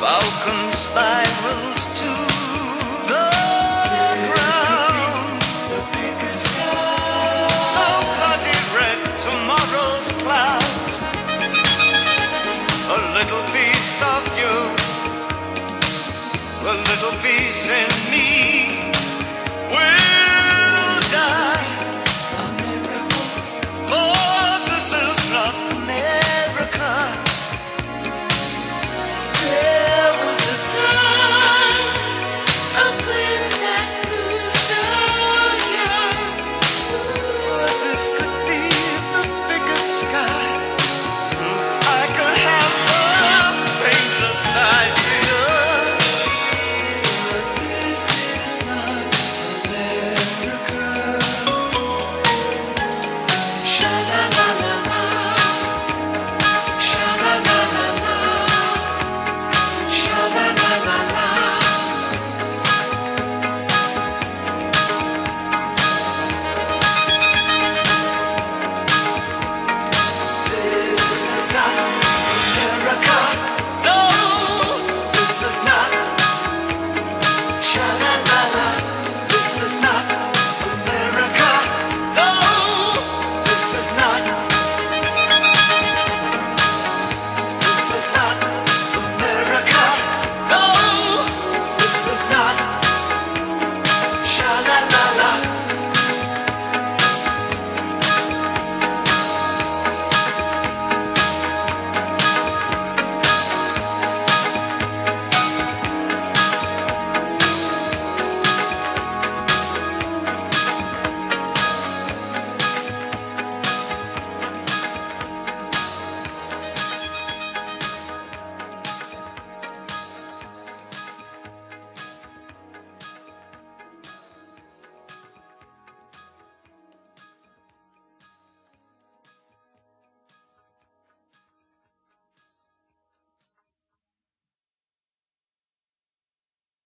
Falcon spirals to the ground. So bloody red, tomorrow's clouds. A little piece of you, a little piece in me.